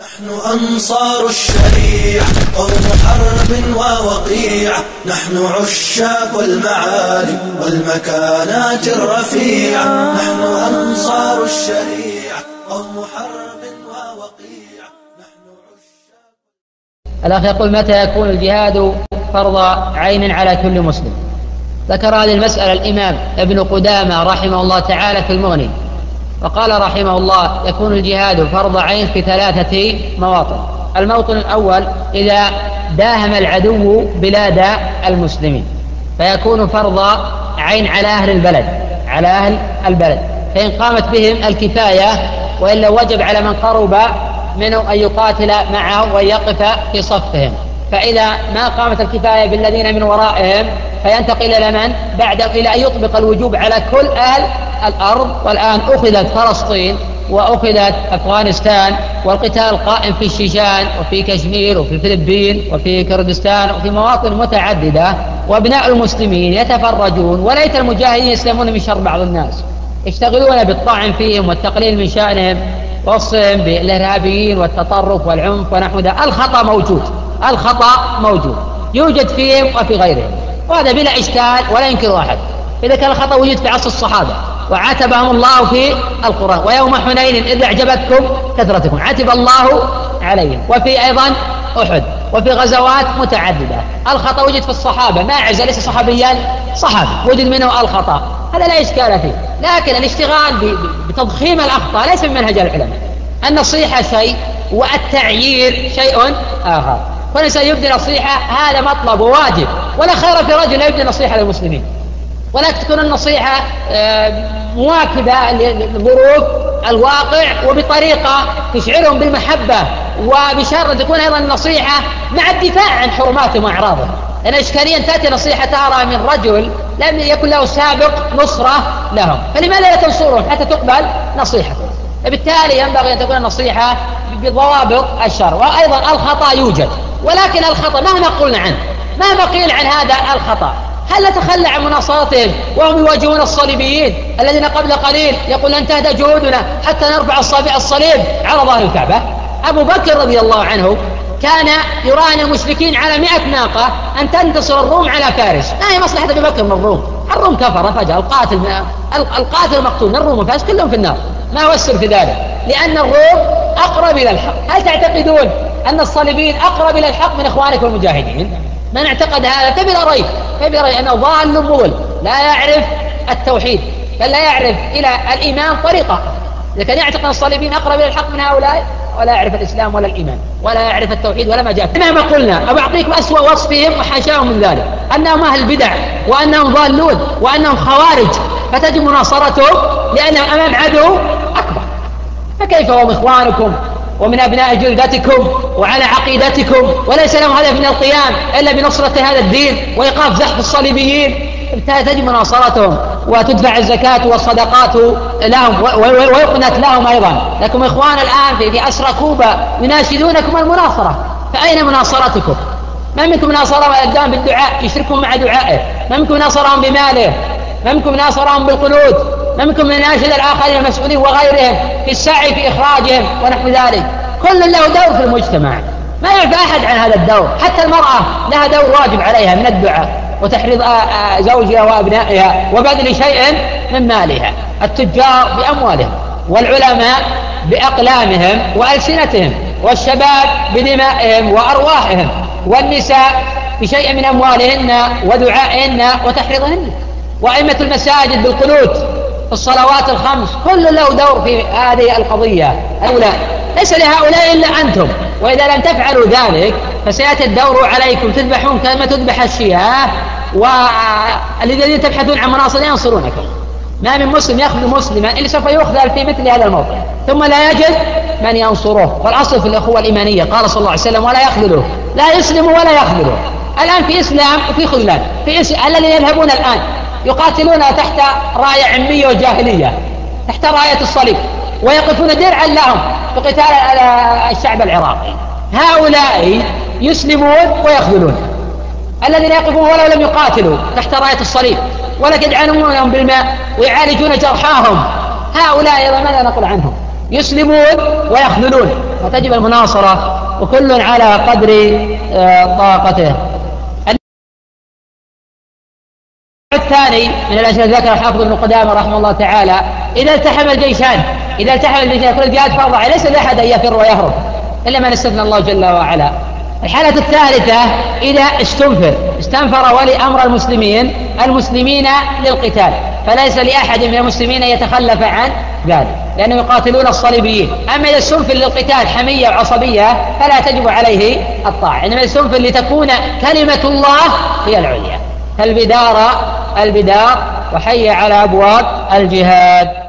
نحن أنصار الشريعة قوم حرب ووقيع. نحن عشاق المعالي والمكانات الرفيعة. نحن أنصار الشريعة قوم حرب ووقيع. نحن عشاق الأخ يقول متى يكون الجهاد فرض عين على كل مسلم؟ ذكر هذه المسألة الإمام ابن قدامة رحمه الله تعالى في المغني. وقال رحمه الله يكون الجهاد فرض عين في ثلاثة مواطن. الموطن الأول إذا داهم العدو بلاد المسلمين فيكون فرض عين على أهل البلد على أهل البلد. فإن قامت بهم الكفاية وإلا وجب على من قرب منه أن يقاتل معه وأن يقف في صفهم. فإذا ما قامت الكفاية بالذين من ورائهم فينتقل إلى من؟ بعد إلى أن يطبق الوجوب على كل أهل الأرض والآن أخذت فلسطين وأخذت أفغانستان والقتال قائم في الشيشان وفي كشمير وفي الفلبين وفي كردستان وفي مواطن متعددة وأبناء المسلمين يتفرجون وليت المجاهدين يسلمون من شر بعض الناس. يشتغلون بالطعن فيهم والتقليل من شأنهم وصفهم بالإرهابيين والتطرف والعنف ونحو ذلك الخطأ موجود الخطأ موجود. يوجد فيهم وفي غيرهم. وهذا بلا إشكال ولا ينكر أحد إذا كان الخطأ وجد في عصر الصحابة. وعاتبهم الله في القرآن. ويوم حنين إذ أعجبتكم كثرتكم. عتب الله عليهم. وفي أيضا أحد. وفي غزوات متعددة. الخطأ وجد في الصحابة. ما عز ليس صحابيا صحابي. وجد منه الخطأ. هذا لا إشكال فيه. لكن الاشتغال بتضخيم الأخطاء ليس من منهج العلماء. النصيحة شيء والتعيير شيء آخر. فالإنسان يبدي نصيحة هذا مطلب وواجب ولا خير في رجل يبدي نصيحة للمسلمين. ولكن تكون النصيحة آه، مواكبة لظروف الواقع وبطريقة تشعرهم بالمحبة وبشرط تكون أيضا النصيحة مع الدفاع عن حرماتهم وأعراضهم لأن إشكاليا تأتي نصيحة ترى من رجل لم يكن له سابق نصرة لهم. فلماذا لا تنصرهم حتى تقبل نصيحته؟ بالتالي ينبغي أن تكون النصيحة بضوابط الشر وأيضا الخطأ يوجد. ولكن الخطأ مهما قلنا عنه مهما قيل عن هذا الخطأ هل نتخلى عن مناصرتهم وهم يواجهون الصليبيين الذين قبل قليل يقول لن تهدى جهودنا حتى نرفع الصابع الصليب على ظهر الكعبة؟ أبو بكر رضي الله عنه كان يراهن المشركين على مئة ناقة أن تنتصر الروم على فارس. ما هي مصلحة أبي بكر من الروم؟ الروم كفر فجأة. القاتل القاتل المقتول من الروم وفارس كلهم في النار. ما هو السر في ذلك؟ لأن الروم أقرب إلى الحق. هل تعتقدون أن الصليبيين أقرب إلى الحق من إخوانكم المجاهدين؟ من اعتقد هذا فبلا ريب فبلا ريب أنه ضال مضل لا يعرف التوحيد بل لا يعرف إلى الإيمان طريقة إذا كان يعتقد الصليبيين أقرب إلى الحق من هؤلاء ولا يعرف الإسلام ولا الإيمان ولا يعرف التوحيد ولا ما جاء. مهما قلنا أو أعطيكم أسوأ وصفهم وحاشاهم من ذلك. أنهم أهل بدع وأنهم ضالون وأنهم خوارج. فتجب مناصرتهم لأنهم أمام عدو أكبر. فكيف هم إخوانكم؟ ومن أبناء جلدتكم وعلى عقيدتكم وليس لهم هدف من القيام إلا بنصرة هذا الدين وإيقاف زحف الصليبيين. تجب مناصرتهم وتدفع الزكاة والصدقات لهم ويقنت لهم أيضا. لكم إخوان الآن في, أسرى كوبا يناشدونكم المناصرة. فأين مناصرتكم؟ ما منكم ناصرهم الدام بالدعاء؟ يشركون مع دعائه. ما منكم ناصرهم بماله؟ ما منكم ناصرهم بالقنوت؟ منكم من يناشد الآخرين المسؤولين وغيرهم في السعي في إخراجهم ونحو ذلك. كل له دور في المجتمع. ما يعفى أحد عن هذا الدور. حتى المرأة لها دور واجب عليها من الدعاء وتحريض آه، آه، زوجها وأبنائها وبذل شيء من مالها. التجار بأموالهم والعلماء بأقلامهم وألسنتهم والشباب بدمائهم وأرواحهم والنساء بشيء من أموالهن ودعائهن وتحريضهن. وأئمة المساجد بالقنوت الصلوات الخمس كل له دور في هذه القضية. الأولى ليس لهؤلاء إلا أنتم. وإذا لم تفعلوا ذلك فسيأتي الدور عليكم. تذبحون كما تذبح الشياه والذين تبحثون عن مناصر ينصرونكم. ما من مسلم يخذل مسلما إلا سوف يخذل في مثل هذا الموقع ثم لا يجد من ينصره. والأصل في الأخوة الإيمانية قال صلى الله عليه وسلم ولا يخذله. لا يسلم ولا يخذله. الآن في إسلام وفي خذلان. في إسلام الذين يذهبون الآن يقاتلون تحت راية عمية وجاهلية تحت راية الصليب ويقفون درعا لهم في قتال الشعب العراقي. هؤلاء يسلمون ويخذلون الذين يقفون ولو لم يقاتلوا تحت راية الصليب ولكن يدعمونهم بالماء ويعالجون جرحاهم. هؤلاء أيضا ماذا نقول عنهم؟ يسلمون ويخذلون فتجب المناصرة وكل على قدر آه، طاقته. الثاني من الأشياء ذكر الحافظ ابن قدامة رحمه الله تعالى إذا التحم الجيشان إذا التحم الجيشان كل جهاد فرض ليس لأحد أن يفر ويهرب إلا من استثنى الله جل وعلا. الحالة الثالثة إذا استنفر استنفر ولي أمر المسلمين المسلمين للقتال فليس لأحد من المسلمين يتخلف عن ذلك لأنهم يقاتلون الصليبيين. أما إذا استنفر للقتال حمية وعصبية فلا تجب عليه الطاعة. إنما استنفر لتكون كلمة الله هي العليا البدار البدار وحي على أبواب الجهاد.